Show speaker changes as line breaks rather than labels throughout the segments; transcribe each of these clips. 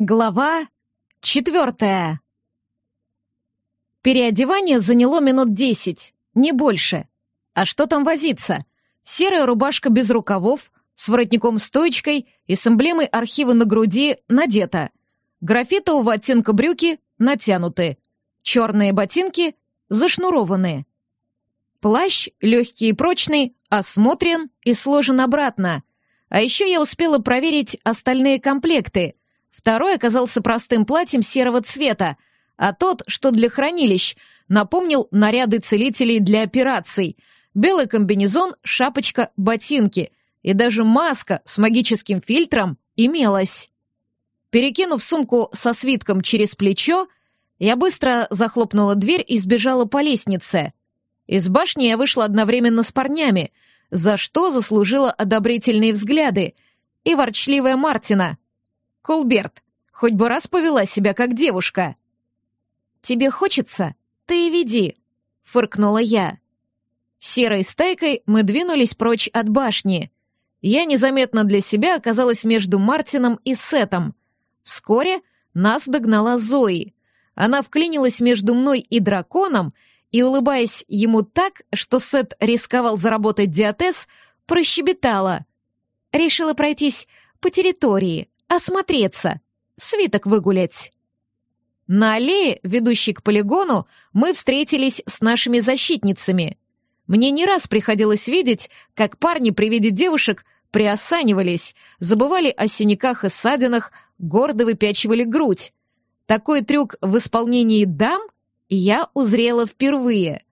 Глава четвертая. Переодевание заняло минут десять, не больше. А что там возиться? Серая рубашка без рукавов, с воротником-стоечкой и с эмблемой архива на груди надета. Графитового оттенка брюки натянуты. Черные ботинки зашнурованы. Плащ, легкий и прочный, осмотрен и сложен обратно. А еще я успела проверить остальные комплекты — Второй оказался простым платьем серого цвета, а тот, что для хранилищ, напомнил наряды целителей для операций. Белый комбинезон, шапочка, ботинки и даже маска с магическим фильтром имелась. Перекинув сумку со свитком через плечо, я быстро захлопнула дверь и сбежала по лестнице. Из башни я вышла одновременно с парнями, за что заслужила одобрительные взгляды, и ворчливая Мартина — Колберт, хоть бы раз повела себя как девушка. Тебе хочется? Ты и веди, фыркнула я. Серой стайкой мы двинулись прочь от башни. Я незаметно для себя оказалась между Мартином и Сетом. Вскоре нас догнала Зои. Она вклинилась между мной и драконом и, улыбаясь ему так, что Сет рисковал заработать диатез, прощебетала. Решила пройтись по территории, осмотреться, свиток выгулять. На аллее, ведущей к полигону, мы встретились с нашими защитницами. Мне не раз приходилось видеть, как парни при виде девушек приосанивались, забывали о синяках и ссадинах, гордо выпячивали грудь. Такой трюк в исполнении дам я узрела впервые.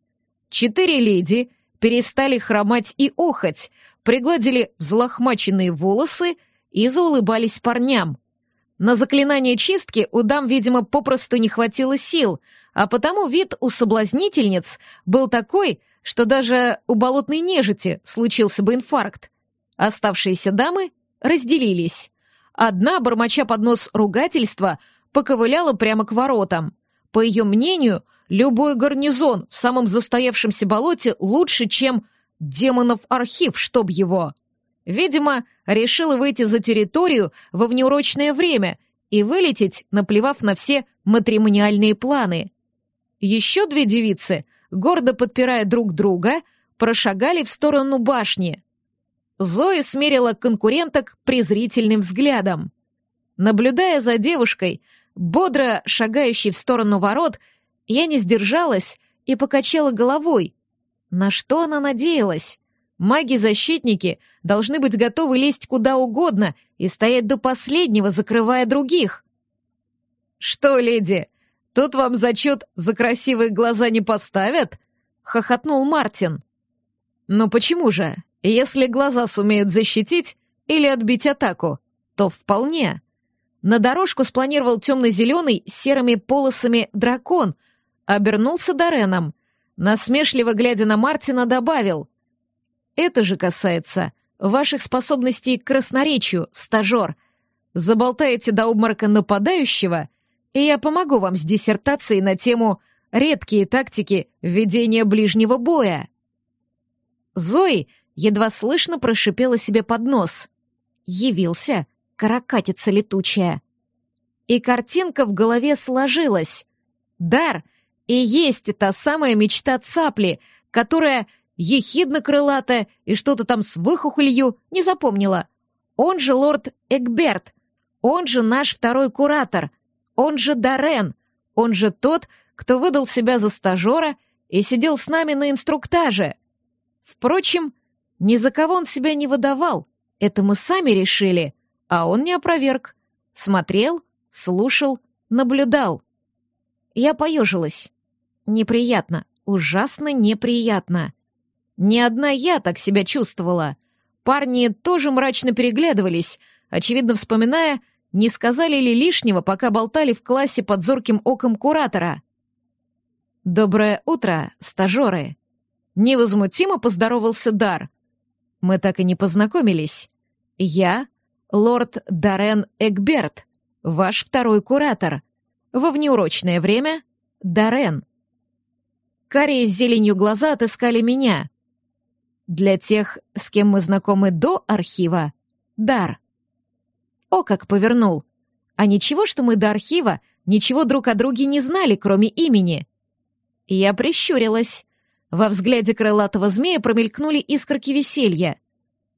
Четыре леди перестали хромать и охать, пригладили взлохмаченные волосы и заулыбались парням. На заклинание чистки у дам, видимо, попросту не хватило сил, а потому вид у соблазнительниц был такой, что даже у болотной нежити случился бы инфаркт. Оставшиеся дамы разделились. Одна, бормоча под нос ругательства, поковыляла прямо к воротам. По ее мнению, любой гарнизон в самом застоявшемся болоте лучше, чем демонов архив, чтоб его. Видимо, решила выйти за территорию во внеурочное время и вылететь, наплевав на все матримониальные планы. Еще две девицы, гордо подпирая друг друга, прошагали в сторону башни. Зоя смерила конкуренток презрительным взглядом. Наблюдая за девушкой, бодро шагающей в сторону ворот, я не сдержалась и покачала головой. На что она надеялась? Маги-защитники должны быть готовы лезть куда угодно и стоять до последнего, закрывая других. «Что, леди, тут вам зачет за красивые глаза не поставят?» — хохотнул Мартин. «Ну почему же? Если глаза сумеют защитить или отбить атаку, то вполне». На дорожку спланировал темно-зеленый с серыми полосами дракон, обернулся Дореном. Насмешливо глядя на Мартина, добавил. Это же касается ваших способностей к красноречию, стажер. Заболтаете до обморока нападающего, и я помогу вам с диссертацией на тему «Редкие тактики ведения ближнего боя». Зои едва слышно прошипела себе под нос. Явился каракатица летучая. И картинка в голове сложилась. Дар и есть та самая мечта цапли, которая ехидно-крылатая и что-то там с выхухолью, не запомнила. Он же лорд Эгберт, он же наш второй куратор, он же Дарен, он же тот, кто выдал себя за стажера и сидел с нами на инструктаже. Впрочем, ни за кого он себя не выдавал, это мы сами решили, а он не опроверг. Смотрел, слушал, наблюдал. Я поежилась. Неприятно, ужасно неприятно. Не одна я так себя чувствовала. Парни тоже мрачно переглядывались, очевидно вспоминая, не сказали ли лишнего, пока болтали в классе под зорким оком куратора. «Доброе утро, стажеры!» Невозмутимо поздоровался Дар. Мы так и не познакомились. Я — лорд Дарен Эгберт, ваш второй куратор. Во внеурочное время — Дарен. Карие с зеленью глаза отыскали меня. Для тех, с кем мы знакомы до архива, дар. О, как повернул. А ничего, что мы до архива ничего друг о друге не знали, кроме имени. Я прищурилась. Во взгляде крылатого змея промелькнули искорки веселья.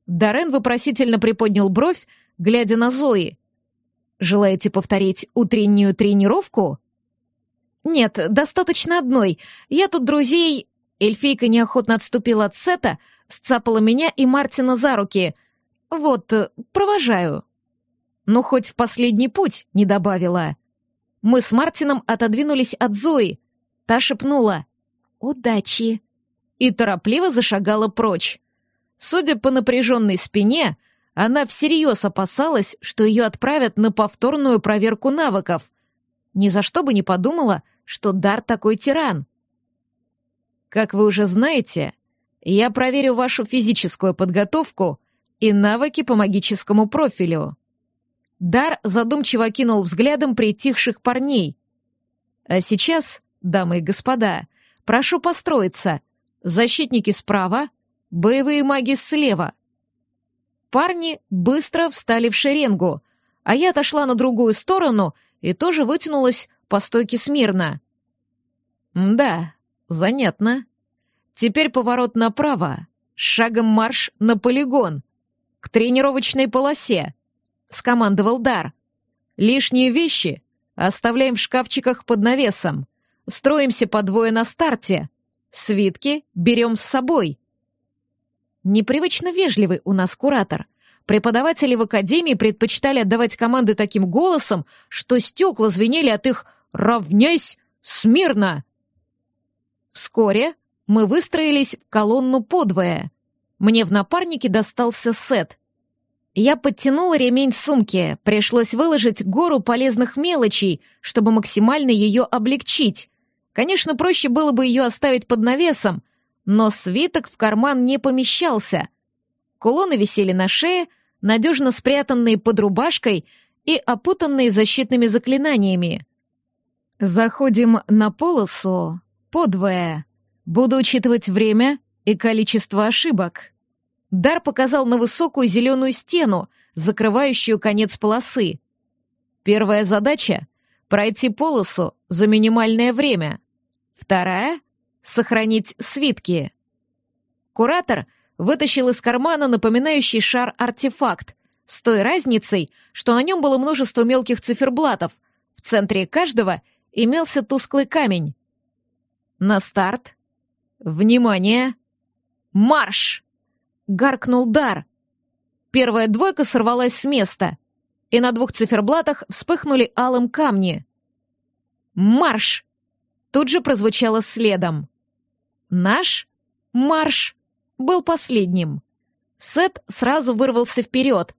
Дарен вопросительно приподнял бровь, глядя на Зои. «Желаете повторить утреннюю тренировку?» «Нет, достаточно одной. Я тут друзей...» Эльфийка неохотно отступила от сета, сцапала меня и Мартина за руки. «Вот, провожаю». «Ну, хоть в последний путь», — не добавила. Мы с Мартином отодвинулись от Зои. Та шепнула «Удачи» и торопливо зашагала прочь. Судя по напряженной спине, она всерьез опасалась, что ее отправят на повторную проверку навыков. Ни за что бы не подумала, что Дар такой тиран. Как вы уже знаете, я проверю вашу физическую подготовку и навыки по магическому профилю. Дар задумчиво кинул взглядом притихших парней. А сейчас, дамы и господа, прошу построиться. Защитники справа, боевые маги слева. Парни быстро встали в шеренгу, а я отошла на другую сторону и тоже вытянулась по стойке смирно. Да, занятно. Теперь поворот направо, шагом марш на полигон, к тренировочной полосе, скомандовал Дар. Лишние вещи оставляем в шкафчиках под навесом. Строимся по двое на старте. Свитки берем с собой. Непривычно вежливый у нас куратор. Преподаватели в академии предпочитали отдавать команды таким голосом, что стекла звенели от их «равняйсь смирно!». Вскоре мы выстроились в колонну подвое. Мне в напарнике достался сет. Я подтянула ремень сумки, пришлось выложить гору полезных мелочей, чтобы максимально ее облегчить. Конечно, проще было бы ее оставить под навесом, но свиток в карман не помещался. Кулоны висели на шее, надежно спрятанные под рубашкой и опутанные защитными заклинаниями. Заходим на полосу подвое. Буду учитывать время и количество ошибок. Дар показал на высокую зеленую стену, закрывающую конец полосы. Первая задача — пройти полосу за минимальное время. Вторая — сохранить свитки. Куратор вытащил из кармана напоминающий шар артефакт, с той разницей, что на нем было множество мелких циферблатов, в центре каждого имелся тусклый камень. На старт. Внимание! Марш! гаркнул дар. Первая двойка сорвалась с места, и на двух циферблатах вспыхнули алым камни. «Марш!» тут же прозвучало следом. Наш марш был последним. Сет сразу вырвался вперед.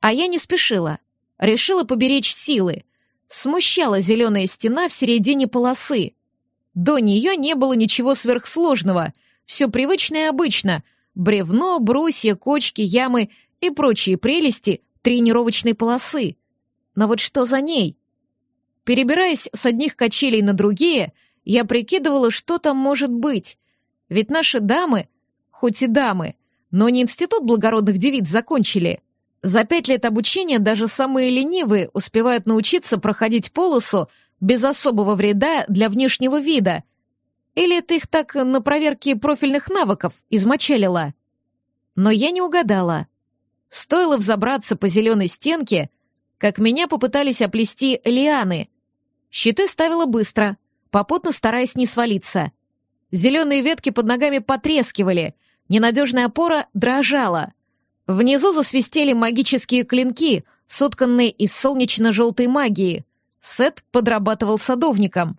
А я не спешила. Решила поберечь силы. Смущала зеленая стена в середине полосы. До нее не было ничего сверхсложного. Все привычно и обычно, бревно, брусья, кочки, ямы и прочие прелести тренировочной полосы. Но вот что за ней? Перебираясь с одних качелей на другие, я прикидывала, что там может быть. Ведь наши дамы, хоть и дамы, но не институт благородных девиц закончили. За пять лет обучения даже самые ленивые успевают научиться проходить полосу без особого вреда для внешнего вида — или ты их так на проверке профильных навыков измочалила? Но я не угадала. Стоило взобраться по зеленой стенке, как меня попытались оплести лианы. Щиты ставила быстро, попутно стараясь не свалиться. Зеленые ветки под ногами потрескивали, ненадежная опора дрожала. Внизу засвистели магические клинки, сотканные из солнечно-желтой магии. Сет подрабатывал садовником.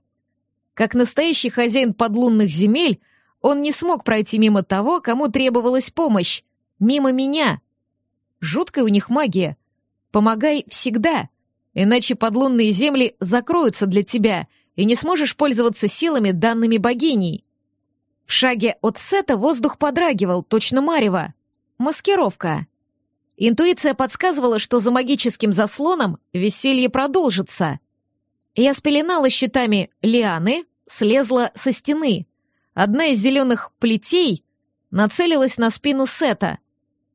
Как настоящий хозяин подлунных земель, он не смог пройти мимо того, кому требовалась помощь. Мимо меня. Жуткая у них магия. Помогай всегда, иначе подлунные земли закроются для тебя, и не сможешь пользоваться силами, данными богиней. В шаге от сета воздух подрагивал, точно марево. Маскировка. Интуиция подсказывала, что за магическим заслоном веселье продолжится. Я спеленала щитами лианы, слезла со стены. Одна из зеленых плетей нацелилась на спину Сета.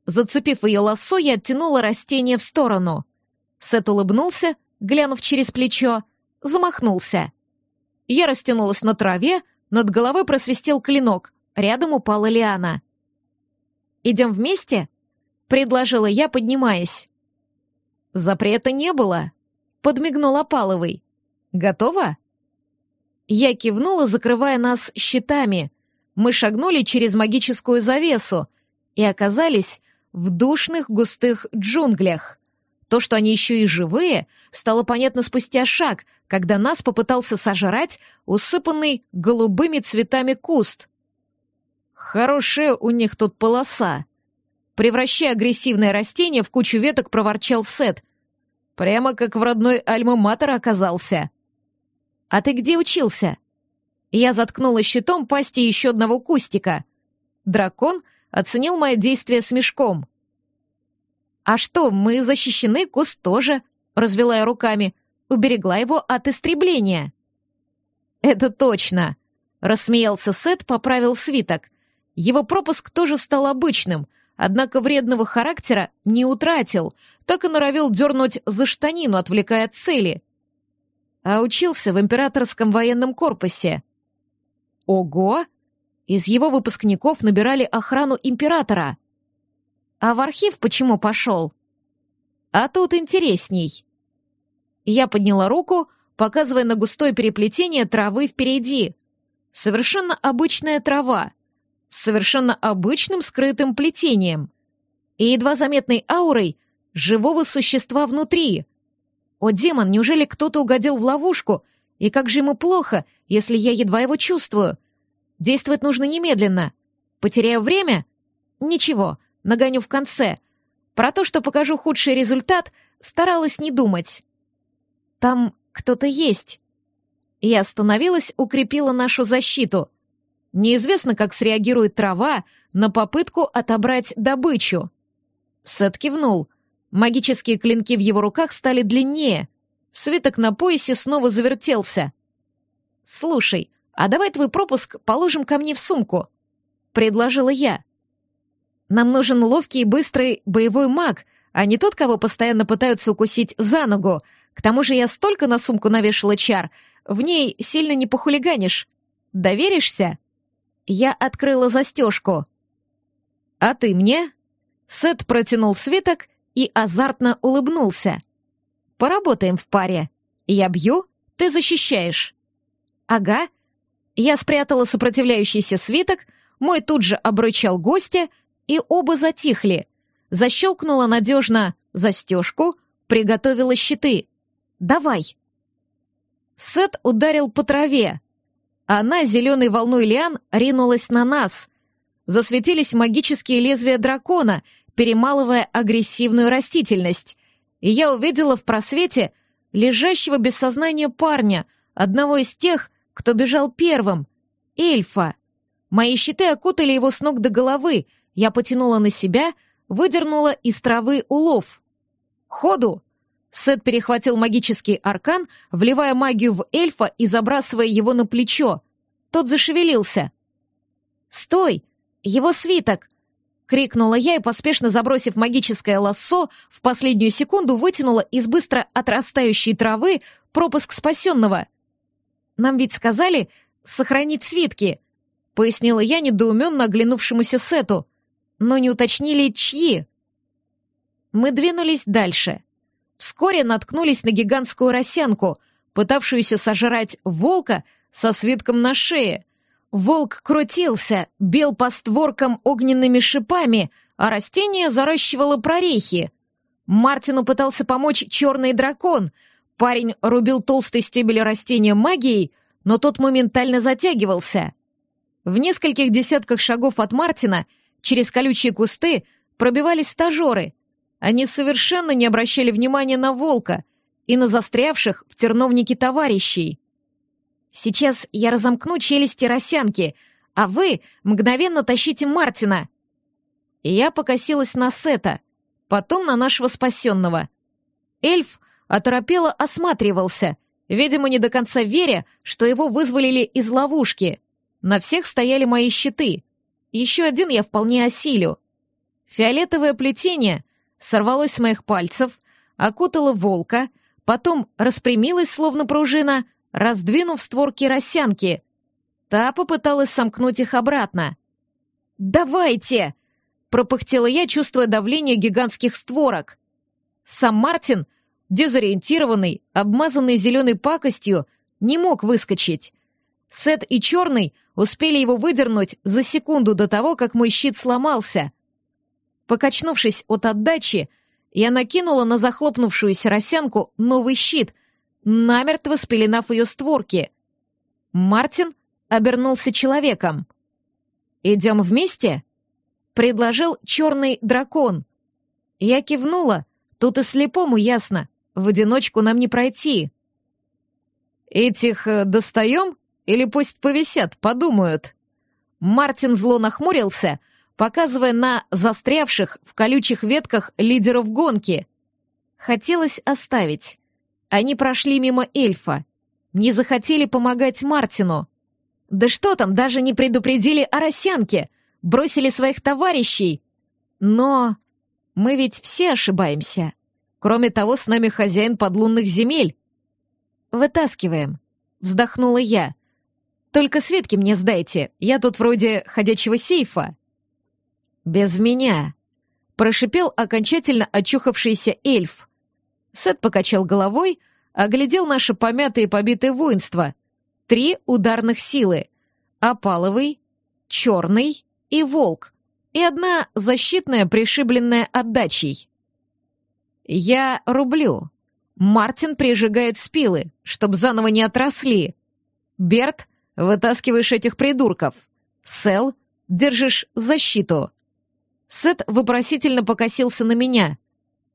Зацепив ее лассо, я оттянула растение в сторону. Сет улыбнулся, глянув через плечо, замахнулся. Я растянулась на траве, над головой просвистел клинок, рядом упала лиана. «Идем вместе?» — предложила я, поднимаясь. «Запрета не было», — подмигнул Опаловый. «Готова?» Я кивнула, закрывая нас щитами. Мы шагнули через магическую завесу и оказались в душных густых джунглях. То, что они еще и живые, стало понятно спустя шаг, когда нас попытался сожрать усыпанный голубыми цветами куст. Хорошая у них тут полоса. Превращая агрессивное растение в кучу веток, проворчал Сет. Прямо как в родной Альма-Матер оказался. «А ты где учился?» Я заткнула щитом пасти еще одного кустика. Дракон оценил мое действие с мешком. «А что, мы защищены, куст тоже», — развела я руками, уберегла его от истребления. «Это точно», — рассмеялся Сет, поправил свиток. Его пропуск тоже стал обычным, однако вредного характера не утратил, так и норовил дернуть за штанину, отвлекая от цели. А учился в императорском военном корпусе. Ого! Из его выпускников набирали охрану императора — а в архив почему пошел? А тут интересней. Я подняла руку, показывая на густое переплетение травы впереди. Совершенно обычная трава, с совершенно обычным скрытым плетением и едва заметной аурой живого существа внутри. О, демон, неужели кто-то угодил в ловушку? И как же ему плохо, если я едва его чувствую? Действовать нужно немедленно. Потеряю время? Ничего, нагоню в конце. Про то, что покажу худший результат, старалась не думать. Там кто-то есть. Я остановилась, укрепила нашу защиту. Неизвестно, как среагирует трава на попытку отобрать добычу. Сет кивнул. Магические клинки в его руках стали длиннее. Свиток на поясе снова завертелся. «Слушай, а давай твой пропуск положим ко мне в сумку», — предложила я. Нам нужен ловкий и быстрый боевой маг, а не тот, кого постоянно пытаются укусить за ногу. К тому же я столько на сумку навешала чар, в ней сильно не похулиганишь. Доверишься?» Я открыла застежку. «А ты мне?» Сет протянул свиток и азартно улыбнулся. «Поработаем в паре. Я бью, ты защищаешь». «Ага». Я спрятала сопротивляющийся свиток, мой тут же обрычал гостя — и оба затихли. Защелкнула надежно застежку, приготовила щиты. «Давай!» Сет ударил по траве. Она, зеленой волной лиан, ринулась на нас. Засветились магические лезвия дракона, перемалывая агрессивную растительность. И я увидела в просвете лежащего без сознания парня, одного из тех, кто бежал первым, эльфа. Мои щиты окутали его с ног до головы, я потянула на себя, выдернула из травы улов. «Ходу!» Сет перехватил магический аркан, вливая магию в эльфа и забрасывая его на плечо. Тот зашевелился. «Стой! Его свиток!» — крикнула я и, поспешно забросив магическое лассо, в последнюю секунду вытянула из быстро отрастающей травы пропуск спасенного. «Нам ведь сказали сохранить свитки», — пояснила я недоуменно оглянувшемуся Сету но не уточнили, чьи. Мы двинулись дальше. Вскоре наткнулись на гигантскую росянку, пытавшуюся сожрать волка со свитком на шее. Волк крутился, бил по створкам огненными шипами, а растение заращивало прорехи. Мартину пытался помочь черный дракон. Парень рубил толстый стебель растения магией, но тот моментально затягивался. В нескольких десятках шагов от Мартина — Через колючие кусты пробивались стажеры. Они совершенно не обращали внимания на волка и на застрявших в терновнике товарищей. «Сейчас я разомкну челюсти росянки, а вы мгновенно тащите Мартина!» я покосилась на Сета, потом на нашего спасенного. Эльф оторопело осматривался, видимо, не до конца веря, что его вызволили из ловушки. На всех стояли мои щиты — еще один я вполне осилю. Фиолетовое плетение сорвалось с моих пальцев, окутала волка, потом распрямилась, словно пружина, раздвинув створки росянки. Та попыталась сомкнуть их обратно. «Давайте!» — пропыхтела я, чувствуя давление гигантских створок. Сам Мартин, дезориентированный, обмазанный зеленой пакостью, не мог выскочить. Сет и Черный успели его выдернуть за секунду до того, как мой щит сломался. Покачнувшись от отдачи, я накинула на захлопнувшуюся росянку новый щит, намертво спеленав ее створки. Мартин обернулся человеком. «Идем вместе?» — предложил черный дракон. Я кивнула. Тут и слепому ясно. В одиночку нам не пройти. «Этих э, достаем или пусть повисят, подумают?» Мартин зло нахмурился, показывая на застрявших в колючих ветках лидеров гонки. Хотелось оставить. Они прошли мимо эльфа. Не захотели помогать Мартину. Да что там, даже не предупредили о росянке, бросили своих товарищей. Но мы ведь все ошибаемся. Кроме того, с нами хозяин подлунных земель. Вытаскиваем, вздохнула я. Только Светки мне сдайте, я тут вроде ходячего сейфа. Без меня, прошипел окончательно очухавшийся эльф. Сет покачал головой, оглядел наше помятое и побитое воинство — Три ударных силы. Опаловый, черный и волк. И одна защитная, пришибленная отдачей. Я рублю. Мартин прижигает спилы, чтоб заново не отросли. Берт, вытаскиваешь этих придурков. Сел, держишь защиту. Сет вопросительно покосился на меня.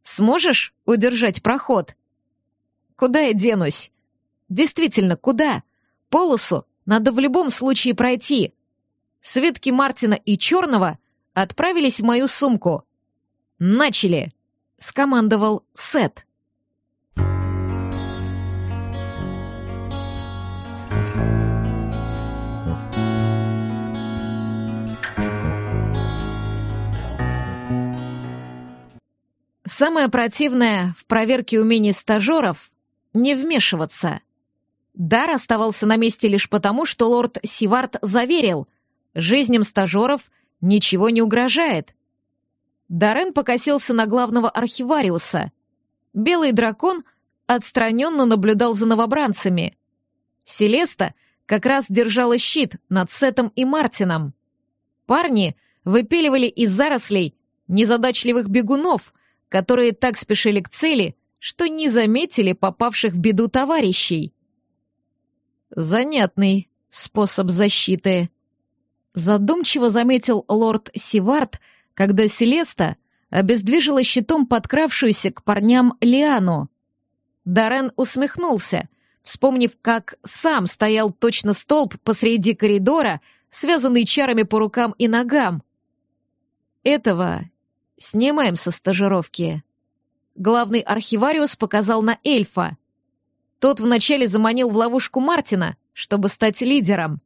Сможешь удержать проход? Куда я денусь? Действительно, куда? Полосу надо в любом случае пройти. Светки Мартина и Черного отправились в мою сумку. «Начали!» — скомандовал Сет. Самое противное в проверке умений стажеров — не вмешиваться. Дар оставался на месте лишь потому, что лорд Сивард заверил, жизням стажеров ничего не угрожает. Дарен покосился на главного архивариуса. Белый дракон отстраненно наблюдал за новобранцами. Селеста как раз держала щит над Сетом и Мартином. Парни выпиливали из зарослей незадачливых бегунов, которые так спешили к цели, что не заметили попавших в беду товарищей. Занятный способ защиты. Задумчиво заметил лорд Сивард, когда Селеста обездвижила щитом подкравшуюся к парням Лиану. Дарен усмехнулся, вспомнив, как сам стоял точно столб посреди коридора, связанный чарами по рукам и ногам. Этого снимаем со стажировки. Главный архивариус показал на эльфа. Тот вначале заманил в ловушку Мартина, чтобы стать лидером.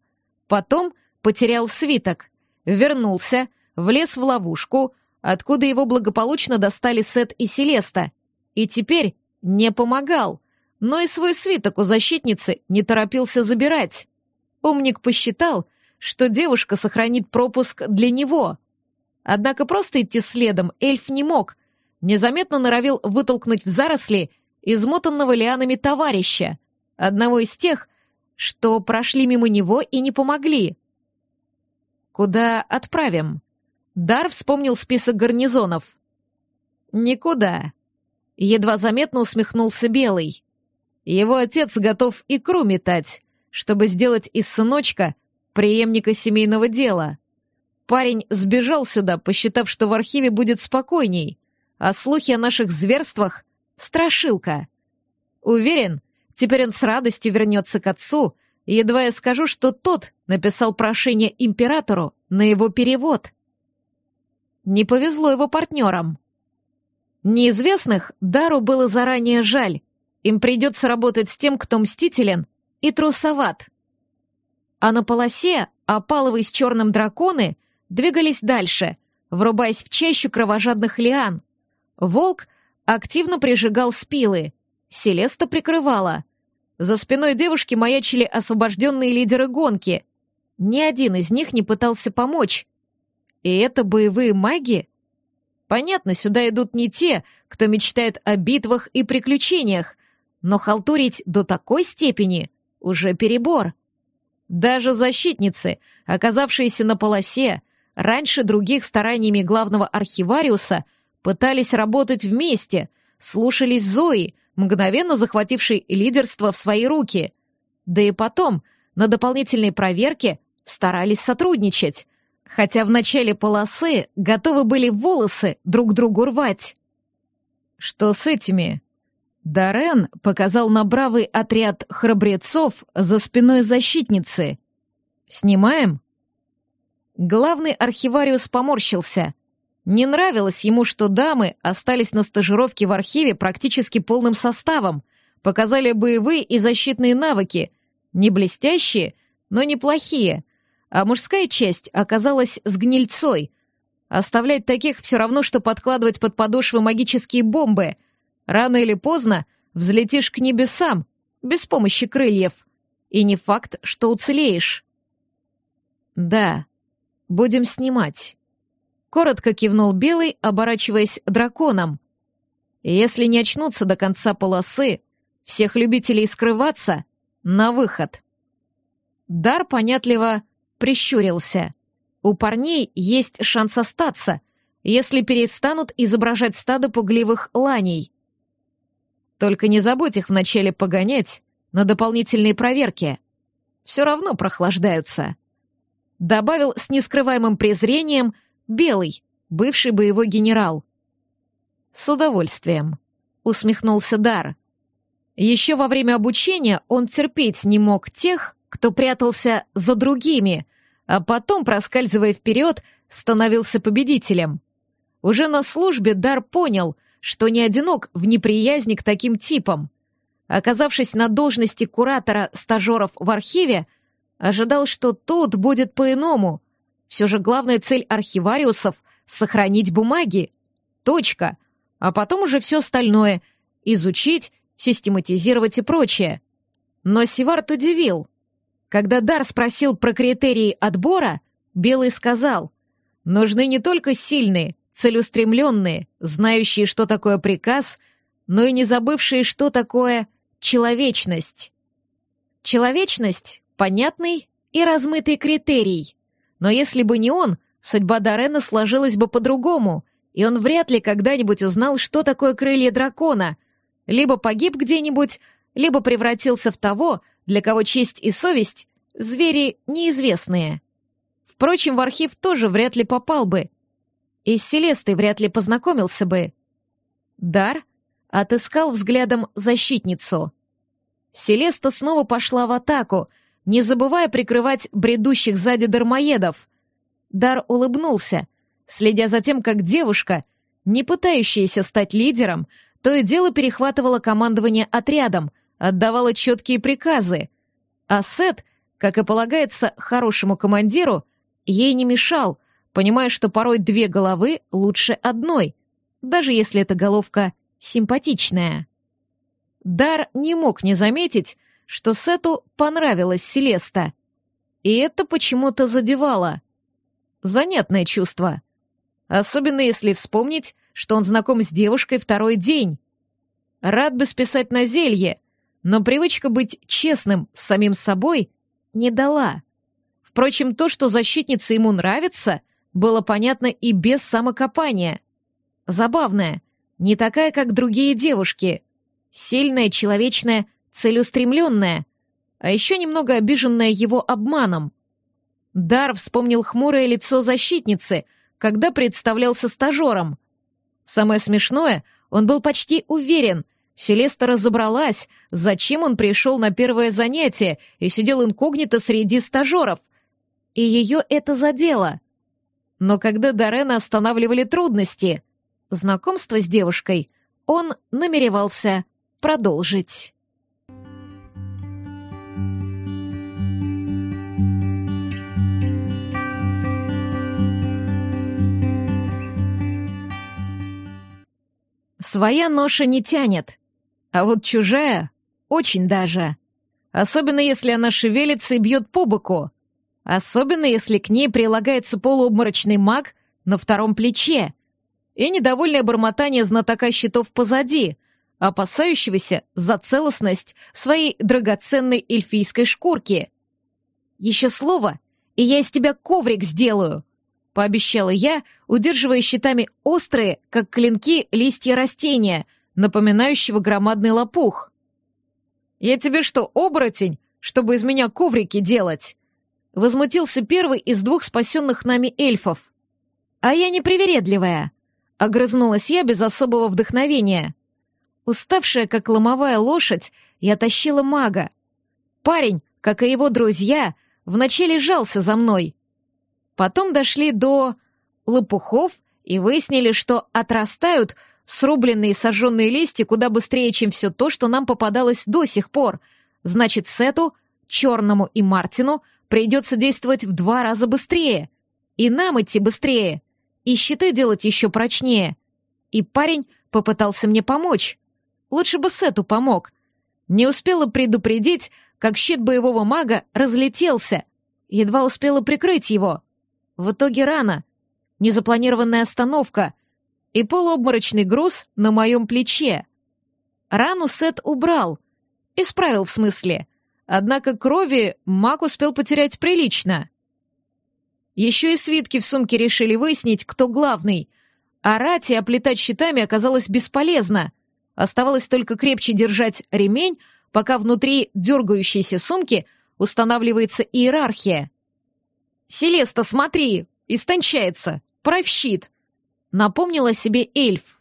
Потом потерял свиток, вернулся, влез в ловушку, откуда его благополучно достали Сет и Селеста. И теперь не помогал, но и свой свиток у защитницы не торопился забирать. Умник посчитал, что девушка сохранит пропуск для него. Однако просто идти следом эльф не мог, незаметно норовил вытолкнуть в заросли измотанного лианами товарища, одного из тех, что прошли мимо него и не помогли. «Куда отправим?» Дар вспомнил список гарнизонов. «Никуда», — едва заметно усмехнулся Белый. «Его отец готов икру метать, чтобы сделать из сыночка преемника семейного дела. Парень сбежал сюда, посчитав, что в архиве будет спокойней, а слухи о наших зверствах Страшилка. Уверен, теперь он с радостью вернется к отцу, едва я скажу, что тот написал прошение императору на его перевод. Не повезло его партнерам. Неизвестных Дару было заранее жаль. Им придется работать с тем, кто мстителен и трусоват. А на полосе опаловые с черным драконы двигались дальше, врубаясь в чащу кровожадных лиан. Волк — активно прижигал спилы. Селеста прикрывала. За спиной девушки маячили освобожденные лидеры гонки. Ни один из них не пытался помочь. И это боевые маги? Понятно, сюда идут не те, кто мечтает о битвах и приключениях, но халтурить до такой степени уже перебор. Даже защитницы, оказавшиеся на полосе, раньше других стараниями главного архивариуса, пытались работать вместе, слушались Зои, мгновенно захватившей лидерство в свои руки. Да и потом, на дополнительной проверке, старались сотрудничать, хотя в начале полосы готовы были волосы друг другу рвать. «Что с этими?» Дарен показал на бравый отряд храбрецов за спиной защитницы. «Снимаем?» Главный архивариус поморщился. Не нравилось ему, что дамы остались на стажировке в архиве практически полным составом, показали боевые и защитные навыки, не блестящие, но неплохие, а мужская часть оказалась с гнильцой. Оставлять таких все равно, что подкладывать под подошвы магические бомбы — Рано или поздно взлетишь к небесам, без помощи крыльев. И не факт, что уцелеешь. Да, будем снимать. Коротко кивнул Белый, оборачиваясь драконом. Если не очнуться до конца полосы, всех любителей скрываться — на выход. Дар понятливо прищурился. У парней есть шанс остаться, если перестанут изображать стадо пугливых ланей. Только не забудь их вначале погонять на дополнительные проверки. Все равно прохлаждаются. Добавил с нескрываемым презрением Белый, бывший боевой генерал. С удовольствием, усмехнулся Дар. Еще во время обучения он терпеть не мог тех, кто прятался за другими, а потом, проскальзывая вперед, становился победителем. Уже на службе Дар понял — что не одинок в неприязни к таким типам. Оказавшись на должности куратора стажеров в архиве, ожидал, что тут будет по-иному. Все же главная цель архивариусов — сохранить бумаги. Точка. А потом уже все остальное — изучить, систематизировать и прочее. Но Сивард удивил. Когда Дар спросил про критерии отбора, Белый сказал, нужны не только сильные, целеустремленные, знающие, что такое приказ, но и не забывшие, что такое человечность. Человечность — понятный и размытый критерий. Но если бы не он, судьба Дарена сложилась бы по-другому, и он вряд ли когда-нибудь узнал, что такое крылья дракона. Либо погиб где-нибудь, либо превратился в того, для кого честь и совесть — звери неизвестные. Впрочем, в архив тоже вряд ли попал бы, и с Селестой вряд ли познакомился бы. Дар отыскал взглядом защитницу. Селеста снова пошла в атаку, не забывая прикрывать бредущих сзади дармоедов. Дар улыбнулся, следя за тем, как девушка, не пытающаяся стать лидером, то и дело перехватывала командование отрядом, отдавала четкие приказы. А Сет, как и полагается хорошему командиру, ей не мешал — понимая, что порой две головы лучше одной, даже если эта головка симпатичная. Дар не мог не заметить, что Сету понравилась Селеста. И это почему-то задевало. Занятное чувство. Особенно если вспомнить, что он знаком с девушкой второй день. Рад бы списать на зелье, но привычка быть честным с самим собой не дала. Впрочем, то, что защитница ему нравится, было понятно и без самокопания. Забавная, не такая, как другие девушки. Сильная, человечная, целеустремленная, а еще немного обиженная его обманом. Дар вспомнил хмурое лицо защитницы, когда представлялся стажером. Самое смешное, он был почти уверен, Селеста разобралась, зачем он пришел на первое занятие и сидел инкогнито среди стажеров. И ее это задело. Но когда Дорена останавливали трудности, знакомство с девушкой он намеревался продолжить. Своя ноша не тянет, а вот чужая — очень даже. Особенно если она шевелится и бьет по боку. Особенно если к ней прилагается полуобморочный маг на втором плече. И недовольное бормотание знатока щитов позади, опасающегося за целостность своей драгоценной эльфийской шкурки. «Еще слово, и я из тебя коврик сделаю!» — пообещала я, удерживая щитами острые, как клинки, листья растения, напоминающего громадный лопух. «Я тебе что, оборотень, чтобы из меня коврики делать?» Возмутился первый из двух спасенных нами эльфов. «А я непривередливая», — огрызнулась я без особого вдохновения. Уставшая, как ломовая лошадь, я тащила мага. Парень, как и его друзья, вначале жался за мной. Потом дошли до лопухов и выяснили, что отрастают срубленные и сожженные листья куда быстрее, чем все то, что нам попадалось до сих пор. Значит, Сету, Черному и Мартину придется действовать в два раза быстрее. И нам идти быстрее. И щиты делать еще прочнее. И парень попытался мне помочь. Лучше бы Сету помог. Не успела предупредить, как щит боевого мага разлетелся. Едва успела прикрыть его. В итоге рано. Незапланированная остановка и полуобморочный груз на моем плече. Рану Сет убрал. Исправил в смысле. Однако крови маг успел потерять прилично. Еще и свитки в сумке решили выяснить, кто главный. Орать и оплетать щитами оказалось бесполезно. Оставалось только крепче держать ремень, пока внутри дергающейся сумки устанавливается иерархия. «Селеста, смотри! Истончается! Правь щит!» Напомнила себе эльф.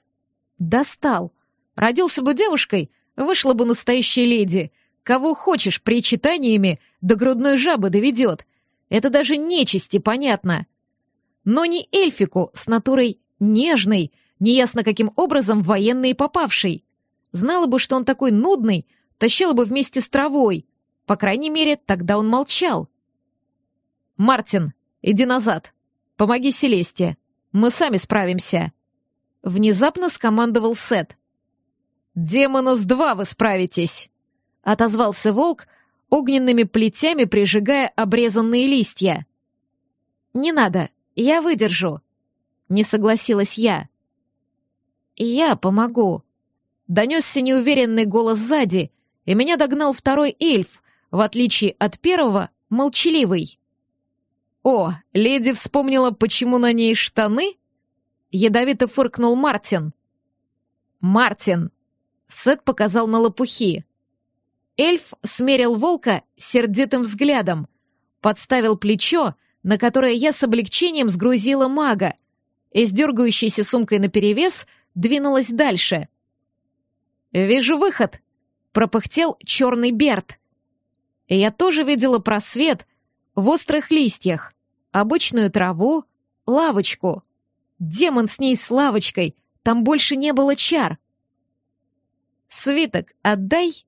Достал. Родился бы девушкой, вышла бы настоящая леди. Кого хочешь причитаниями до грудной жабы доведет. Это даже нечисти понятно. Но не эльфику с натурой нежной, неясно каким образом военной попавшей. Знала бы, что он такой нудный, тащила бы вместе с травой. По крайней мере, тогда он молчал. «Мартин, иди назад. Помоги Селесте. Мы сами справимся». Внезапно скомандовал Сет. «Демона с два вы справитесь!» Отозвался волк, огненными плетями прижигая обрезанные листья. «Не надо, я выдержу», — не согласилась я. «Я помогу», — донесся неуверенный голос сзади, и меня догнал второй эльф, в отличие от первого, молчаливый. «О, леди вспомнила, почему на ней штаны?» Ядовито фыркнул Мартин. «Мартин!» Сет показал на лопухи. Эльф смерил волка сердитым взглядом, подставил плечо, на которое я с облегчением сгрузила мага, и с дергающейся сумкой наперевес двинулась дальше. «Вижу выход!» — пропыхтел черный Берт. И я тоже видела просвет в острых листьях, обычную траву, лавочку. Демон с ней с лавочкой, там больше не было чар. «Свиток отдай!»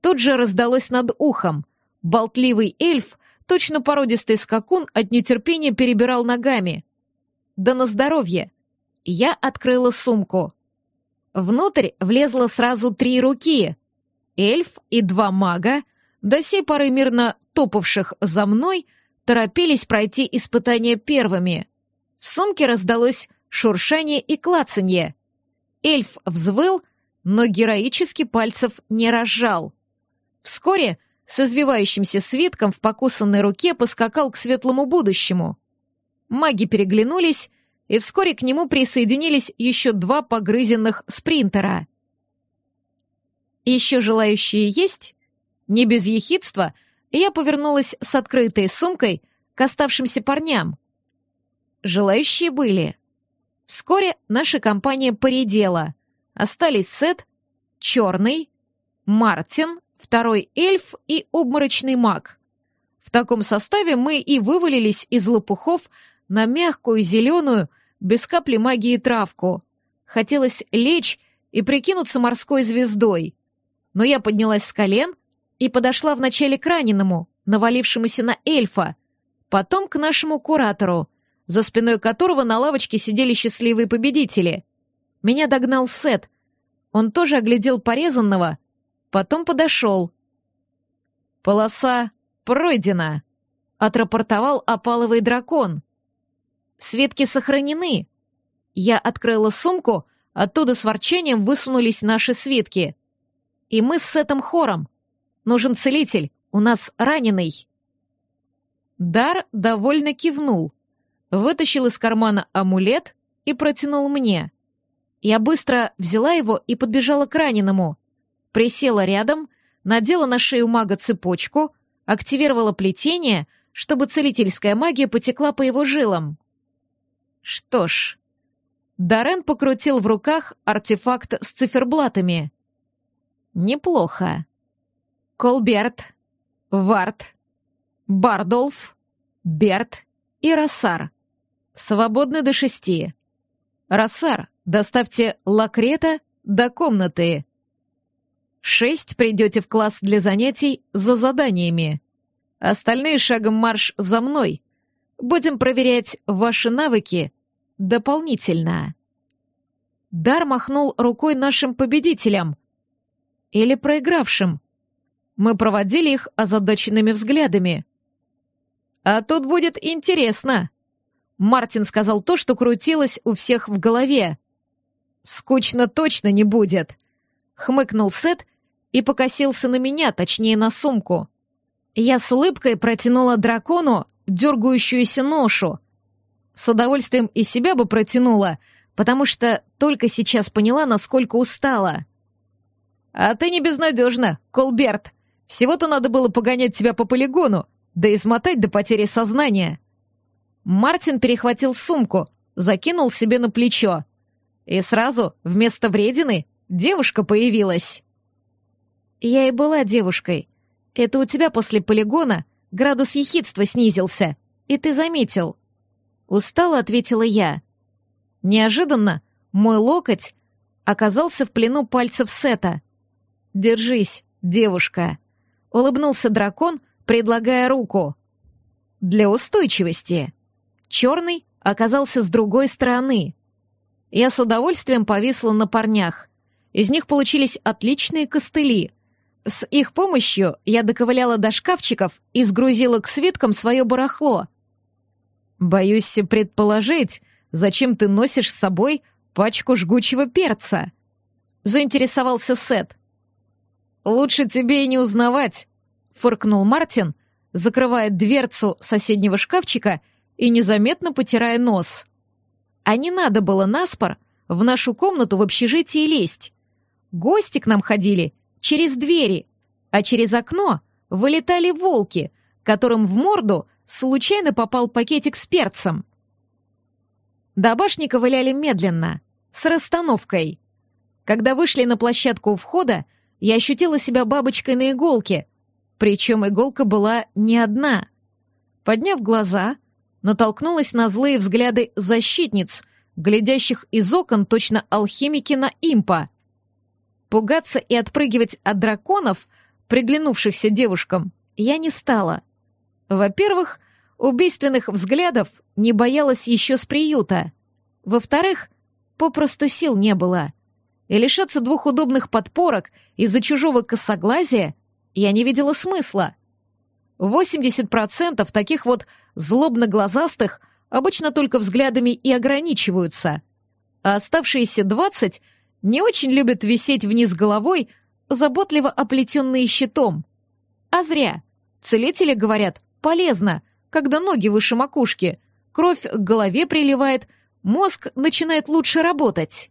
Тут же раздалось над ухом. Болтливый эльф, точно породистый скакун, от нетерпения перебирал ногами. «Да на здоровье!» Я открыла сумку. Внутрь влезло сразу три руки. Эльф и два мага, до сей поры мирно топавших за мной, торопились пройти испытания первыми. В сумке раздалось шуршание и клацанье. Эльф взвыл, но героически пальцев не разжал. Вскоре с извивающимся свитком в покусанной руке поскакал к светлому будущему. Маги переглянулись, и вскоре к нему присоединились еще два погрызенных спринтера. «Еще желающие есть?» Не без ехидства я повернулась с открытой сумкой к оставшимся парням. Желающие были. Вскоре наша компания поредела. Остались Сет, Черный, Мартин, второй эльф и обморочный маг. В таком составе мы и вывалились из лопухов на мягкую зеленую, без капли магии травку. Хотелось лечь и прикинуться морской звездой. Но я поднялась с колен — и подошла вначале к раненому, навалившемуся на эльфа, потом к нашему куратору, за спиной которого на лавочке сидели счастливые победители. Меня догнал Сет, Он тоже оглядел порезанного, потом подошел. «Полоса пройдена», — отрапортовал опаловый дракон. «Светки сохранены». Я открыла сумку, оттуда с ворчанием высунулись наши светки. И мы с этим хором. Нужен целитель, у нас раненый. Дар довольно кивнул, вытащил из кармана амулет и протянул мне. Я быстро взяла его и подбежала к раненому. Присела рядом, надела на шею мага цепочку, активировала плетение, чтобы целительская магия потекла по его жилам. Что ж, Дарен покрутил в руках артефакт с циферблатами. Неплохо. Колберт, Варт, Бардолф, Берт и Рассар. Свободны до шести. Рассар, доставьте лакрета до комнаты. В шесть придете в класс для занятий за заданиями. Остальные шагом марш за мной. Будем проверять ваши навыки дополнительно. Дар махнул рукой нашим победителям. Или проигравшим. Мы проводили их озадаченными взглядами. «А тут будет интересно», — Мартин сказал то, что крутилось у всех в голове. «Скучно точно не будет», — хмыкнул Сет и покосился на меня, точнее на сумку. Я с улыбкой протянула дракону дергающуюся ношу. С удовольствием и себя бы протянула, потому что только сейчас поняла, насколько устала. «А ты не безнадежна, Колберт», всего-то надо было погонять тебя по полигону, да и смотать до потери сознания. Мартин перехватил сумку, закинул себе на плечо. И сразу вместо вредины девушка появилась. Я и была девушкой. Это у тебя после полигона градус ехидства снизился, и ты заметил. Устало ответила я. Неожиданно мой локоть оказался в плену пальцев Сета. «Держись, девушка». Улыбнулся дракон, предлагая руку. Для устойчивости. Черный оказался с другой стороны. Я с удовольствием повисла на парнях. Из них получились отличные костыли. С их помощью я доковыляла до шкафчиков и сгрузила к свиткам свое барахло. «Боюсь предположить, зачем ты носишь с собой пачку жгучего перца?» — заинтересовался Сет. «Лучше тебе и не узнавать», — фыркнул Мартин, закрывая дверцу соседнего шкафчика и незаметно потирая нос. А не надо было наспор в нашу комнату в общежитии лезть. Гости к нам ходили через двери, а через окно вылетали волки, которым в морду случайно попал пакетик с перцем. До башни ковыляли медленно, с расстановкой. Когда вышли на площадку у входа, я ощутила себя бабочкой на иголке, причем иголка была не одна. Подняв глаза, натолкнулась на злые взгляды защитниц, глядящих из окон точно алхимики на импа. Пугаться и отпрыгивать от драконов, приглянувшихся девушкам, я не стала. Во-первых, убийственных взглядов не боялась еще с приюта. Во-вторых, попросту сил не было и лишаться двух удобных подпорок из-за чужого косоглазия я не видела смысла. 80% таких вот злобно-глазастых обычно только взглядами и ограничиваются, а оставшиеся 20 не очень любят висеть вниз головой, заботливо оплетенные щитом. А зря. Целители говорят, полезно, когда ноги выше макушки, кровь к голове приливает, мозг начинает лучше работать.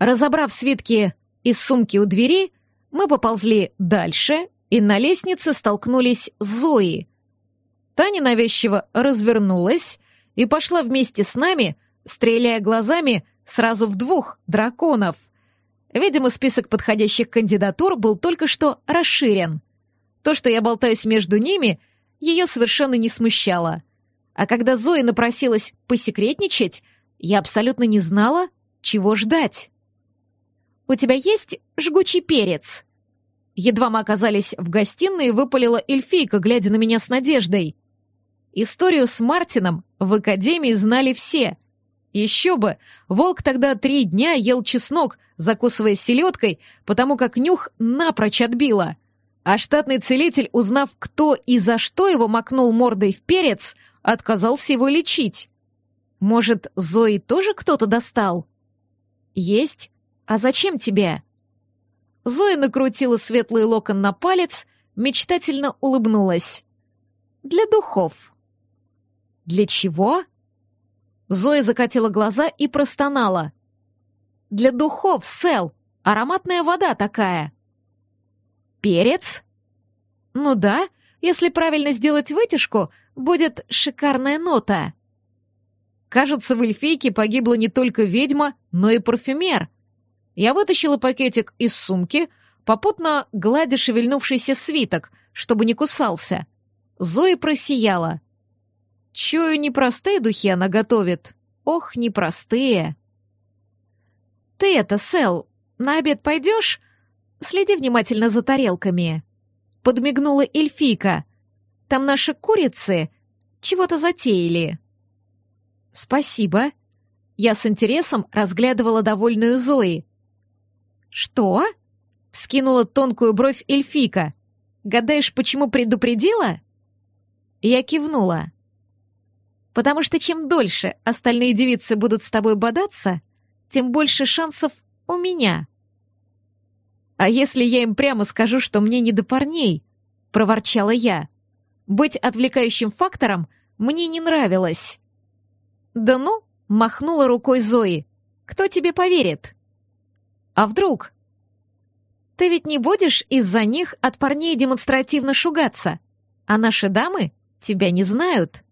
Разобрав свитки из сумки у двери, мы поползли дальше и на лестнице столкнулись с Зоей. Таня навязчиво развернулась и пошла вместе с нами, стреляя глазами сразу в двух драконов. Видимо, список подходящих кандидатур был только что расширен. То, что я болтаюсь между ними, ее совершенно не смущало. А когда Зоя напросилась посекретничать, я абсолютно не знала, чего ждать. «У тебя есть жгучий перец?» Едва мы оказались в гостиной, выпалила эльфийка, глядя на меня с надеждой. Историю с Мартином в академии знали все. Еще бы, волк тогда три дня ел чеснок закусывая селедкой, потому как нюх напрочь отбила. А штатный целитель, узнав, кто и за что его макнул мордой в перец, отказался его лечить. Может, Зои тоже кто-то достал? Есть. А зачем тебе? Зоя накрутила светлый локон на палец, мечтательно улыбнулась. Для духов. Для чего? Зоя закатила глаза и простонала. Для духов, Сел, ароматная вода такая. Перец? Ну да, если правильно сделать вытяжку, будет шикарная нота. Кажется, в эльфийке погибла не только ведьма, но и парфюмер. Я вытащила пакетик из сумки, попутно гладя шевельнувшийся свиток, чтобы не кусался. Зои просияла. Чую, непростые духи она готовит. Ох, непростые. Ты это, Сел, на обед пойдешь? Следи внимательно за тарелками. Подмигнула эльфийка. Там наши курицы чего-то затеяли. Спасибо. Я с интересом разглядывала довольную Зои. Что? Вскинула тонкую бровь эльфийка. Гадаешь, почему предупредила? Я кивнула. Потому что чем дольше остальные девицы будут с тобой бодаться, тем больше шансов у меня. А если я им прямо скажу, что мне не до парней? Проворчала я. Быть отвлекающим фактором мне не нравилось. Да ну, махнула рукой Зои. Кто тебе поверит? А вдруг? Ты ведь не будешь из-за них от парней демонстративно шугаться, а наши дамы тебя не знают.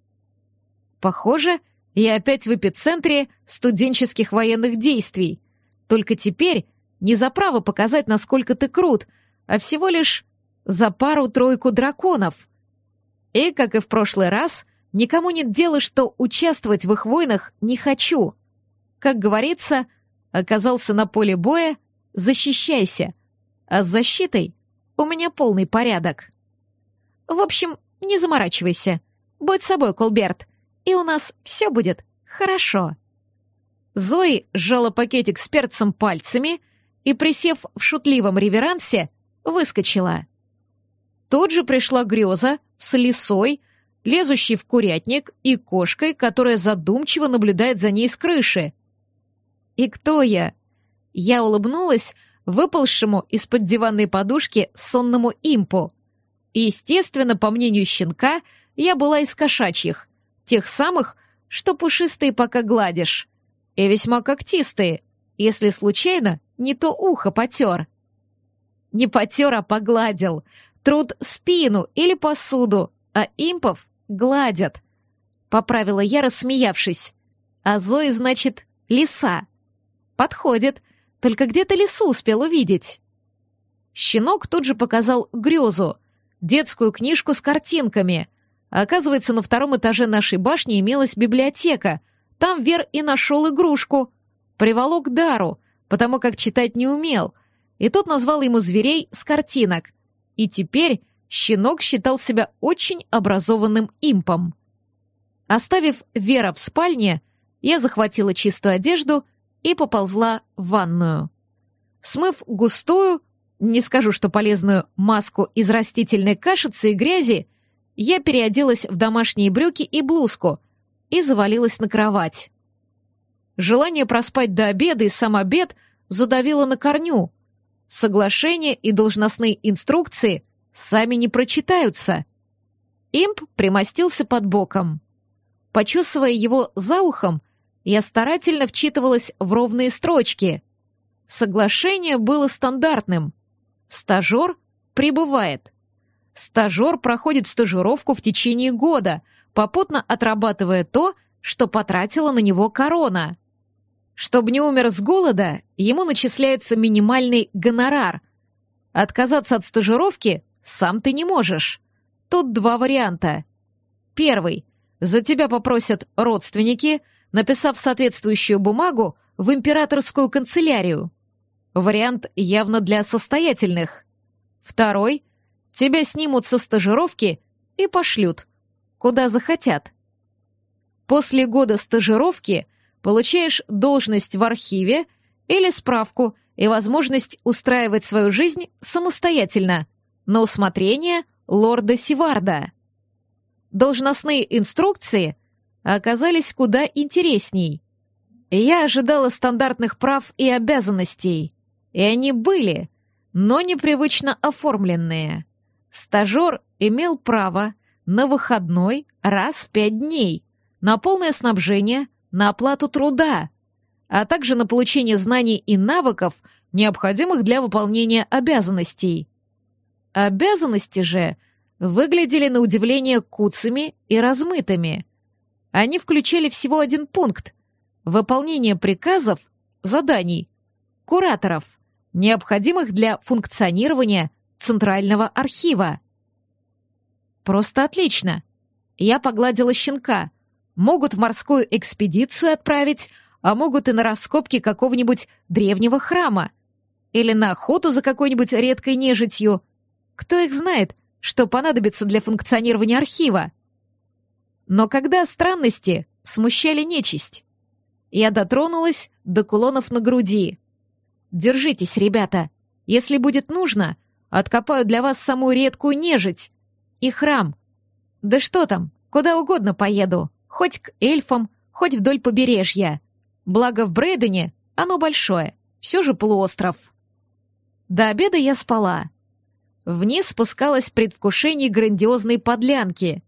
Похоже, я опять в эпицентре студенческих военных действий. Только теперь не за право показать, насколько ты крут, а всего лишь за пару-тройку драконов. И, как и в прошлый раз, никому нет дела, что участвовать в их войнах не хочу. Как говорится, оказался на поле боя, защищайся. А с защитой у меня полный порядок. В общем, не заморачивайся. Будь собой, Колберт и у нас все будет хорошо». Зои сжала пакетик с перцем пальцами и, присев в шутливом реверансе, выскочила. Тут же пришла греза с лисой, лезущей в курятник, и кошкой, которая задумчиво наблюдает за ней с крыши. «И кто я?» Я улыбнулась выползшему из-под диванной подушки сонному импу. Естественно, по мнению щенка, я была из кошачьих, Тех самых, что пушистые пока гладишь. И весьма когтистые, если случайно не то ухо потер. Не потер, а погладил. Труд спину или посуду, а импов гладят. Поправила я, рассмеявшись. А Зои, значит, лиса. Подходит. Только где-то лису успел увидеть. Щенок тут же показал грезу, детскую книжку с картинками — Оказывается, на втором этаже нашей башни имелась библиотека. Там Вер и нашел игрушку. Приволок Дару, потому как читать не умел. И тот назвал ему зверей с картинок. И теперь щенок считал себя очень образованным импом. Оставив Вера в спальне, я захватила чистую одежду и поползла в ванную. Смыв густую, не скажу, что полезную, маску из растительной кашицы и грязи, я переоделась в домашние брюки и блузку и завалилась на кровать. Желание проспать до обеда и сам обед задавило на корню. Соглашения и должностные инструкции сами не прочитаются. Имп примостился под боком. Почесывая его за ухом, я старательно вчитывалась в ровные строчки. Соглашение было стандартным. Стажер прибывает — Стажер проходит стажировку в течение года, попутно отрабатывая то, что потратила на него корона. Чтобы не умер с голода, ему начисляется минимальный гонорар. Отказаться от стажировки сам ты не можешь. Тут два варианта. Первый. За тебя попросят родственники, написав соответствующую бумагу в императорскую канцелярию. Вариант явно для состоятельных. Второй. Тебя снимут со стажировки и пошлют, куда захотят. После года стажировки получаешь должность в архиве или справку и возможность устраивать свою жизнь самостоятельно, на усмотрение лорда Сиварда. Должностные инструкции оказались куда интересней. Я ожидала стандартных прав и обязанностей, и они были, но непривычно оформленные. Стажер имел право на выходной раз в пять дней, на полное снабжение, на оплату труда, а также на получение знаний и навыков, необходимых для выполнения обязанностей. Обязанности же выглядели на удивление куцами и размытыми. Они включали всего один пункт — выполнение приказов, заданий, кураторов, необходимых для функционирования Центрального архива. Просто отлично. Я погладила щенка. Могут в морскую экспедицию отправить, а могут и на раскопки какого-нибудь древнего храма. Или на охоту за какой-нибудь редкой нежитью. Кто их знает, что понадобится для функционирования архива? Но когда странности смущали нечисть? Я дотронулась до кулонов на груди. Держитесь, ребята. Если будет нужно, откопаю для вас самую редкую нежить. И храм. Да что там, куда угодно поеду. Хоть к эльфам, хоть вдоль побережья. Благо в Брейдене оно большое, все же полуостров. До обеда я спала. Вниз спускалась в предвкушении грандиозной подлянки.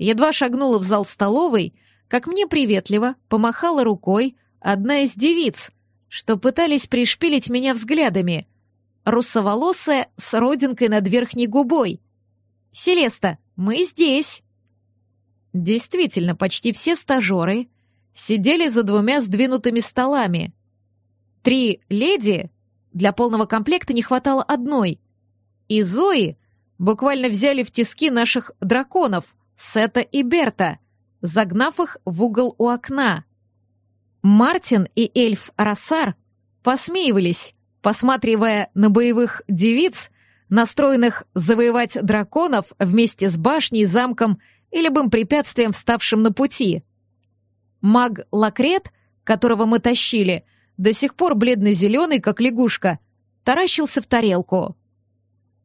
Едва шагнула в зал столовой, как мне приветливо помахала рукой одна из девиц, что пытались пришпилить меня взглядами. Русоволосая с родинкой над верхней губой. «Селеста, мы здесь!» Действительно, почти все стажеры — сидели за двумя сдвинутыми столами. Три леди, для полного комплекта не хватало одной, и Зои буквально взяли в тиски наших драконов, Сета и Берта, загнав их в угол у окна. Мартин и эльф Рассар посмеивались, посматривая на боевых девиц, настроенных завоевать драконов вместе с башней, замком и любым препятствием, вставшим на пути. Маг Лакрет, которого мы тащили, до сих пор бледно-зеленый, как лягушка, таращился в тарелку.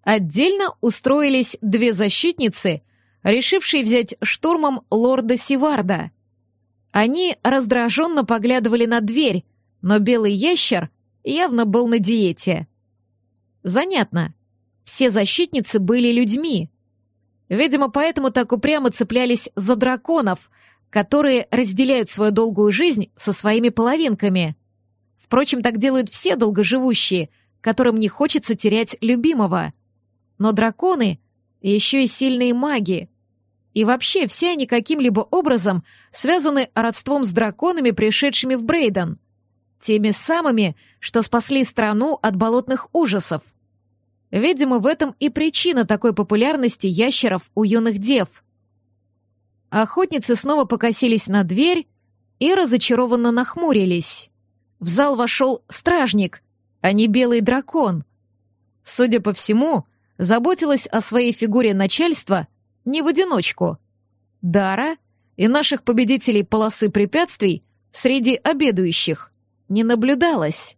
Отдельно устроились две защитницы, решившие взять штурмом лорда Сиварда. Они раздраженно поглядывали на дверь, но белый ящер явно был на диете. Занятно. Все защитницы были людьми. Видимо, поэтому так упрямо цеплялись за драконов, которые разделяют свою долгую жизнь со своими половинками. Впрочем, так делают все долгоживущие, которым не хочется терять любимого. Но драконы еще и сильные маги. И вообще все они каким-либо образом связаны родством с драконами, пришедшими в Брейден. Теми самыми, что спасли страну от болотных ужасов. Видимо, в этом и причина такой популярности ящеров у юных дев — Охотницы снова покосились на дверь и разочарованно нахмурились. В зал вошел стражник, а не белый дракон. Судя по всему, заботилась о своей фигуре начальства не в одиночку. Дара и наших победителей полосы препятствий среди обедающих не наблюдалось.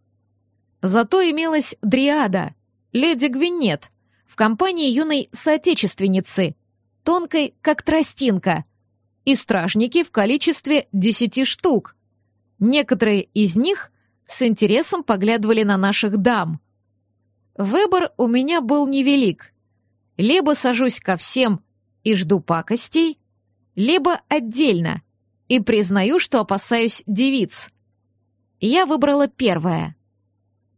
Зато имелась Дриада, леди Гвинет, в компании юной соотечественницы, тонкой, как тростинка — и стражники в количестве десяти штук. Некоторые из них с интересом поглядывали на наших дам. Выбор у меня был невелик. Либо сажусь ко всем и жду пакостей, либо отдельно и признаю, что опасаюсь девиц. Я выбрала первое.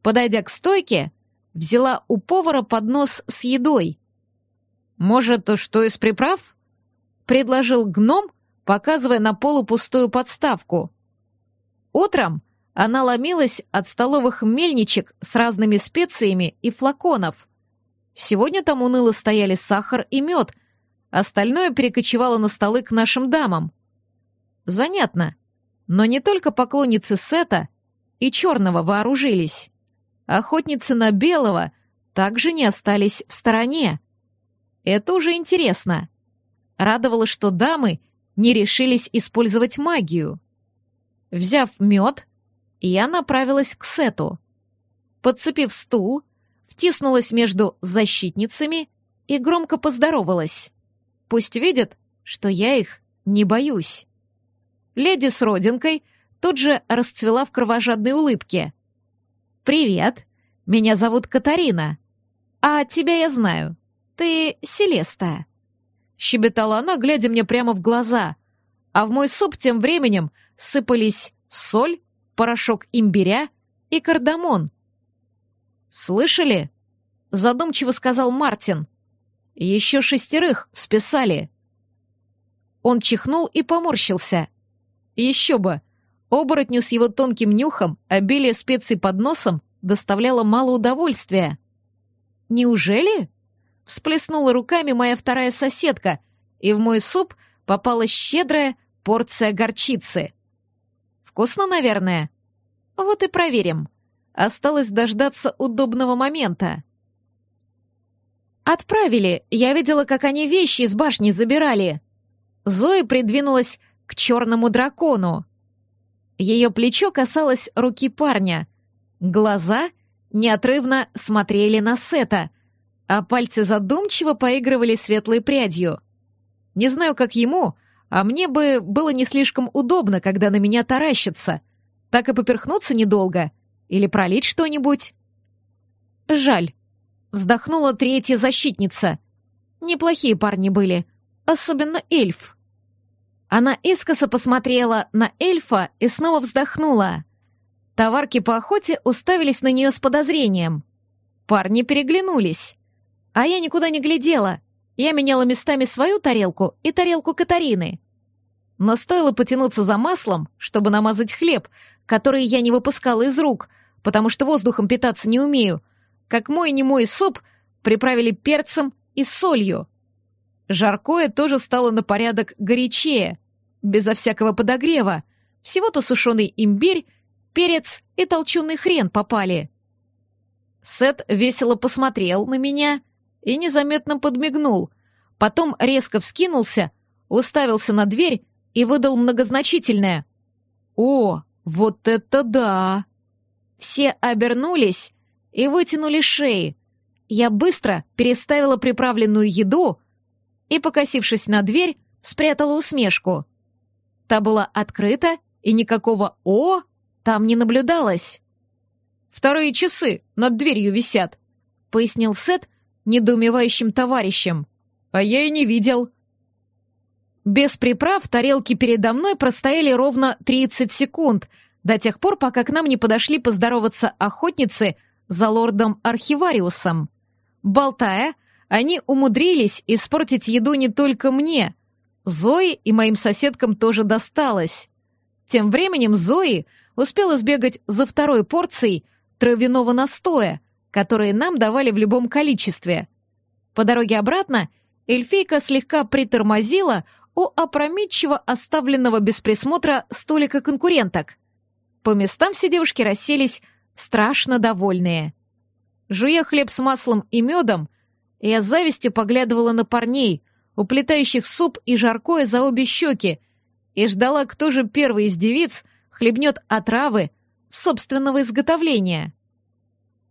Подойдя к стойке, взяла у повара поднос с едой. «Может, что из приправ?» — предложил гном, показывая на полупустую подставку. Утром она ломилась от столовых мельничек с разными специями и флаконов. Сегодня там уныло стояли сахар и мед, остальное перекочевало на столы к нашим дамам. Занятно, но не только поклонницы Сета и черного вооружились. Охотницы на белого также не остались в стороне. Это уже интересно. Радовало, что дамы не решились использовать магию. Взяв мед, я направилась к Сету. подцепив стул, втиснулась между защитницами и громко поздоровалась. Пусть видят, что я их не боюсь. Леди с родинкой тут же расцвела в кровожадной улыбке. «Привет, меня зовут Катарина. А тебя я знаю. Ты Селеста». Щебетала она, глядя мне прямо в глаза, а в мой суп тем временем сыпались соль, порошок имбиря и кардамон. «Слышали?» — задумчиво сказал Мартин. «Еще шестерых списали». Он чихнул и поморщился. Еще бы, оборотню с его тонким нюхом обилие специй под носом доставляло мало удовольствия. «Неужели?» всплеснула руками моя вторая соседка, и в мой суп попала щедрая порция горчицы. Вкусно, наверное? Вот и проверим. Осталось дождаться удобного момента. Отправили. Я видела, как они вещи из башни забирали. Зоя придвинулась к черному дракону. Ее плечо касалось руки парня. Глаза неотрывно смотрели на Сета, а пальцы задумчиво поигрывали светлой прядью. Не знаю, как ему, а мне бы было не слишком удобно, когда на меня таращится. Так и поперхнуться недолго. Или пролить что-нибудь. Жаль. Вздохнула третья защитница. Неплохие парни были. Особенно эльф. Она искоса посмотрела на эльфа и снова вздохнула. Товарки по охоте уставились на нее с подозрением. Парни переглянулись. А я никуда не глядела. Я меняла местами свою тарелку и тарелку Катарины. Но стоило потянуться за маслом, чтобы намазать хлеб, который я не выпускала из рук, потому что воздухом питаться не умею, как мой немой суп приправили перцем и солью. Жаркое тоже стало на порядок горячее, безо всякого подогрева. Всего-то сушеный имбирь, перец и толченый хрен попали. Сет весело посмотрел на меня и незаметно подмигнул. Потом резко вскинулся, уставился на дверь и выдал многозначительное. «О, вот это да!» Все обернулись и вытянули шеи. Я быстро переставила приправленную еду и, покосившись на дверь, спрятала усмешку. Та была открыта, и никакого «о» там не наблюдалось. «Вторые часы над дверью висят», — пояснил Сет, недоумевающим товарищем. «А я и не видел». Без приправ тарелки передо мной простояли ровно 30 секунд, до тех пор, пока к нам не подошли поздороваться охотницы за лордом Архивариусом. Болтая, они умудрились испортить еду не только мне. Зои и моим соседкам тоже досталось. Тем временем Зои успела сбегать за второй порцией травяного настоя, которые нам давали в любом количестве. По дороге обратно эльфийка слегка притормозила у опрометчиво оставленного без присмотра столика конкуренток. По местам все девушки расселись страшно довольные. Жуя хлеб с маслом и медом, я с завистью поглядывала на парней, уплетающих суп и жаркое за обе щеки, и ждала, кто же первый из девиц хлебнет отравы собственного изготовления.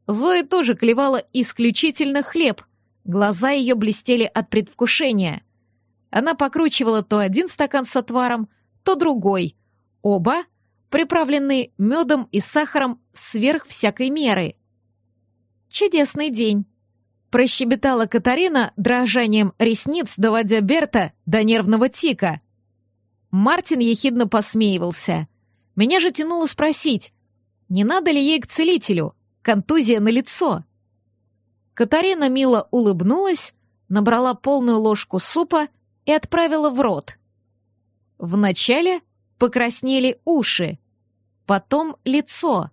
Зоя тоже клевала исключительно хлеб. Глаза ее блестели от предвкушения. Она покручивала то один стакан с отваром, то другой. Оба приправленные медом и сахаром сверх всякой меры. «Чудесный день», — прощебетала Катарина дрожанием ресниц, доводя Берта до нервного тика. Мартин ехидно посмеивался. Меня же тянуло спросить, не надо ли ей к целителю? контузия на лицо. Катарина мило улыбнулась, набрала полную ложку супа и отправила в рот. Вначале покраснели уши, потом лицо,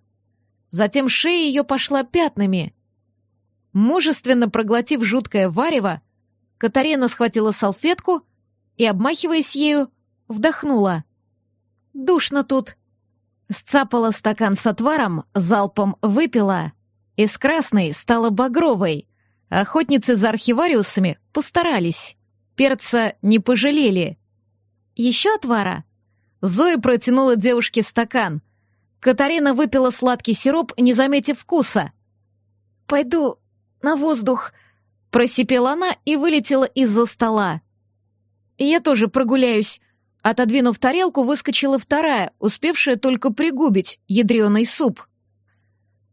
затем шея ее пошла пятнами. Мужественно проглотив жуткое варево, Катарина схватила салфетку и, обмахиваясь ею, вдохнула. «Душно тут!» Сцапала стакан с отваром, залпом выпила. Из красной стала багровой. Охотницы за архивариусами постарались. Перца не пожалели. «Еще отвара?» Зоя протянула девушке стакан. Катарина выпила сладкий сироп, не заметив вкуса. «Пойду на воздух», — просипела она и вылетела из-за стола. «Я тоже прогуляюсь», Отодвинув тарелку, выскочила вторая, успевшая только пригубить ядреный суп.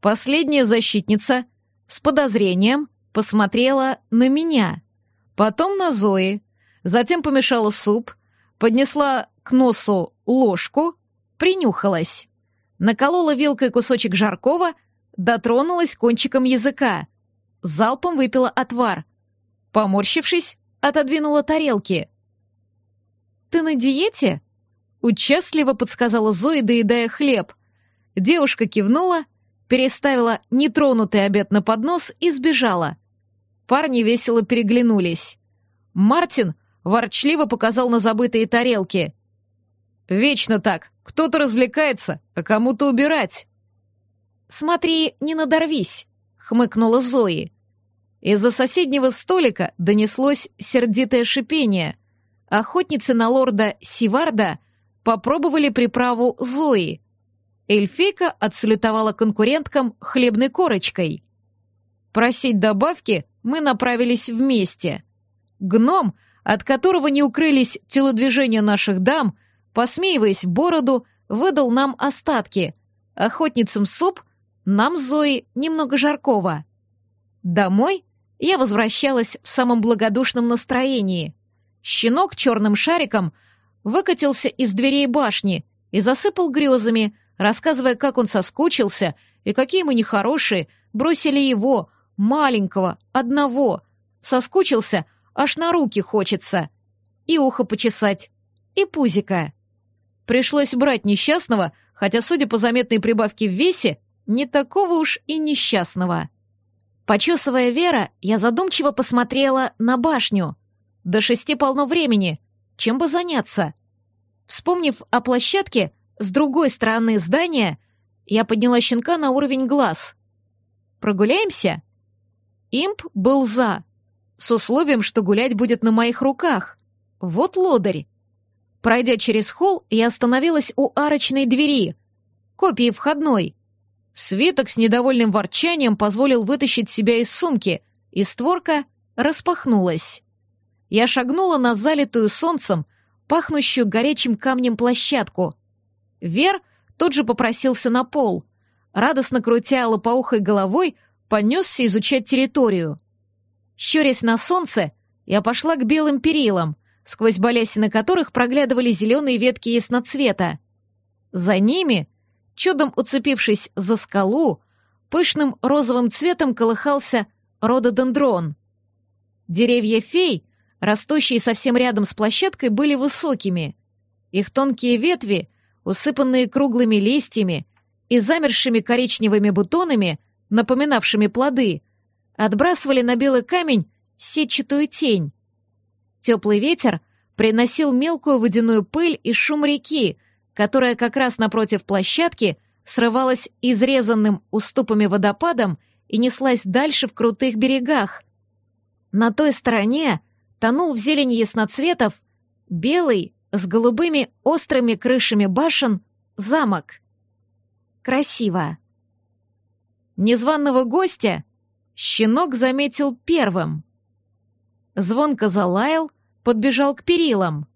Последняя защитница с подозрением посмотрела на меня, потом на Зои, затем помешала суп, поднесла к носу ложку, принюхалась, наколола вилкой кусочек жаркого, дотронулась кончиком языка, залпом выпила отвар, поморщившись, отодвинула тарелки — «Ты на диете?» — участливо подсказала Зоя, доедая хлеб. Девушка кивнула, переставила нетронутый обед на поднос и сбежала. Парни весело переглянулись. Мартин ворчливо показал на забытые тарелки. «Вечно так. Кто-то развлекается, а кому-то убирать». «Смотри, не надорвись», — хмыкнула Зои. Из-за соседнего столика донеслось сердитое шипение охотницы на лорда Сиварда попробовали приправу Зои. Эльфейка отсалютовала конкуренткам хлебной корочкой. Просить добавки мы направились вместе. Гном, от которого не укрылись телодвижения наших дам, посмеиваясь в бороду, выдал нам остатки. Охотницам суп, нам Зои немного жаркого. Домой я возвращалась в самом благодушном настроении — Щенок черным шариком выкатился из дверей башни и засыпал грезами, рассказывая, как он соскучился и какие мы нехорошие бросили его, маленького, одного. Соскучился, аж на руки хочется. И ухо почесать, и пузика. Пришлось брать несчастного, хотя, судя по заметной прибавке в весе, не такого уж и несчастного. Почесывая Вера, я задумчиво посмотрела на башню — до шести полно времени. Чем бы заняться? Вспомнив о площадке с другой стороны здания, я подняла щенка на уровень глаз. «Прогуляемся?» Имп был «за», с условием, что гулять будет на моих руках. Вот лодырь. Пройдя через холл, я остановилась у арочной двери, копии входной. Свиток с недовольным ворчанием позволил вытащить себя из сумки, и створка распахнулась я шагнула на залитую солнцем, пахнущую горячим камнем площадку. Вер тут же попросился на пол. Радостно крутя лопоухой головой, понесся изучать территорию. Щурясь на солнце, я пошла к белым перилам, сквозь балясины которых проглядывали зеленые ветки ясноцвета. За ними, чудом уцепившись за скалу, пышным розовым цветом колыхался рододендрон. Деревья фей растущие совсем рядом с площадкой, были высокими. Их тонкие ветви, усыпанные круглыми листьями и замершими коричневыми бутонами, напоминавшими плоды, отбрасывали на белый камень сетчатую тень. Теплый ветер приносил мелкую водяную пыль и шум реки, которая как раз напротив площадки срывалась изрезанным уступами водопадом и неслась дальше в крутых берегах. На той стороне тонул в зелени ясноцветов белый с голубыми острыми крышами башен замок. Красиво. Незваного гостя щенок заметил первым. Звонко залаял, подбежал к перилам.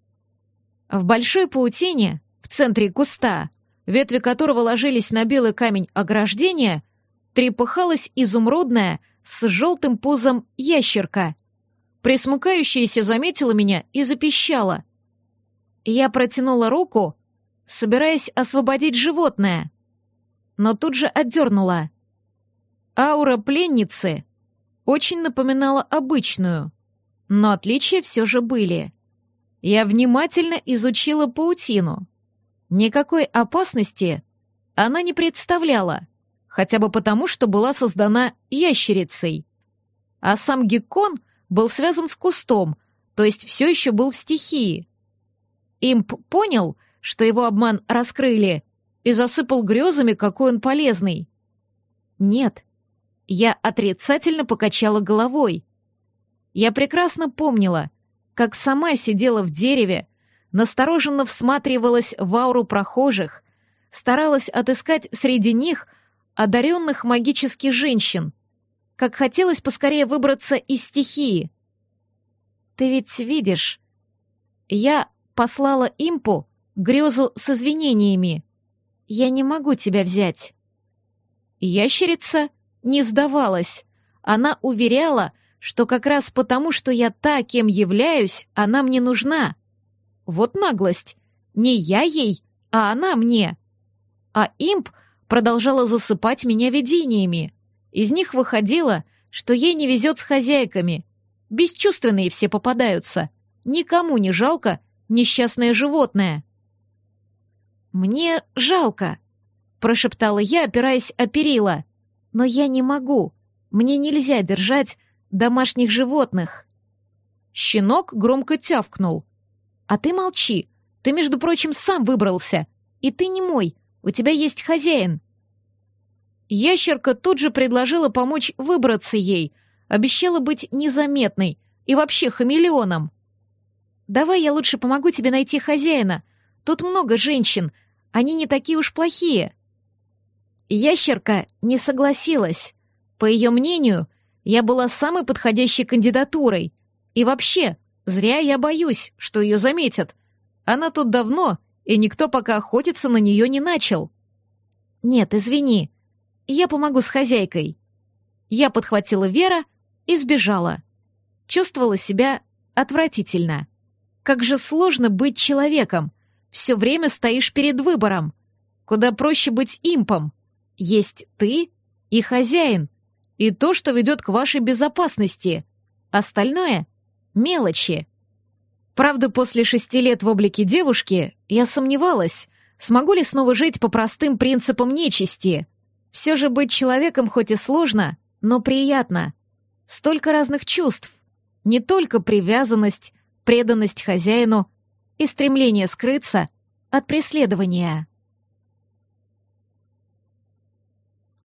В большой паутине, в центре куста, ветви которого ложились на белый камень ограждения, трепыхалась изумрудная с желтым пузом ящерка — Присмыкающаяся заметила меня и запищала. Я протянула руку, собираясь освободить животное, но тут же отдернула. Аура пленницы очень напоминала обычную, но отличия все же были. Я внимательно изучила паутину. Никакой опасности она не представляла, хотя бы потому, что была создана ящерицей. А сам геккон — был связан с кустом, то есть все еще был в стихии. Имп понял, что его обман раскрыли, и засыпал грезами, какой он полезный. Нет, я отрицательно покачала головой. Я прекрасно помнила, как сама сидела в дереве, настороженно всматривалась в ауру прохожих, старалась отыскать среди них одаренных магических женщин. как хотелось поскорее выбраться из стихии. Ты ведь видишь, я послала импу грезу с извинениями. Я не могу тебя взять. Ящерица не сдавалась. Она уверяла, что как раз потому, что я та, кем являюсь, она мне нужна. Вот наглость. Не я ей, а она мне. А имп продолжала засыпать меня видениями. Из них выходило, что ей не везет с хозяйками. Бесчувственные все попадаются. Никому не жалко несчастное животное. «Мне жалко», — прошептала я, опираясь о перила. «Но я не могу. Мне нельзя держать домашних животных». Щенок громко тявкнул. «А ты молчи. Ты, между прочим, сам выбрался. И ты не мой. У тебя есть хозяин». Ящерка тут же предложила помочь выбраться ей, обещала быть незаметной и вообще хамелеоном. «Давай я лучше помогу тебе найти хозяина. Тут много женщин, они не такие уж плохие». Ящерка не согласилась. По ее мнению, я была самой подходящей кандидатурой. И вообще, зря я боюсь, что ее заметят. Она тут давно, и никто пока охотиться на нее не начал. «Нет, извини, я помогу с хозяйкой». Я подхватила Вера и сбежала. Чувствовала себя отвратительно. Как же сложно быть человеком. Все время стоишь перед выбором. Куда проще быть импом. Есть ты и хозяин. И то, что ведет к вашей безопасности. Остальное — мелочи. Правда, после шести лет в облике девушки я сомневалась, смогу ли снова жить по простым принципам нечисти. Все же быть человеком хоть и сложно, но приятно. Столько разных чувств. Не только привязанность, преданность хозяину и стремление скрыться от преследования.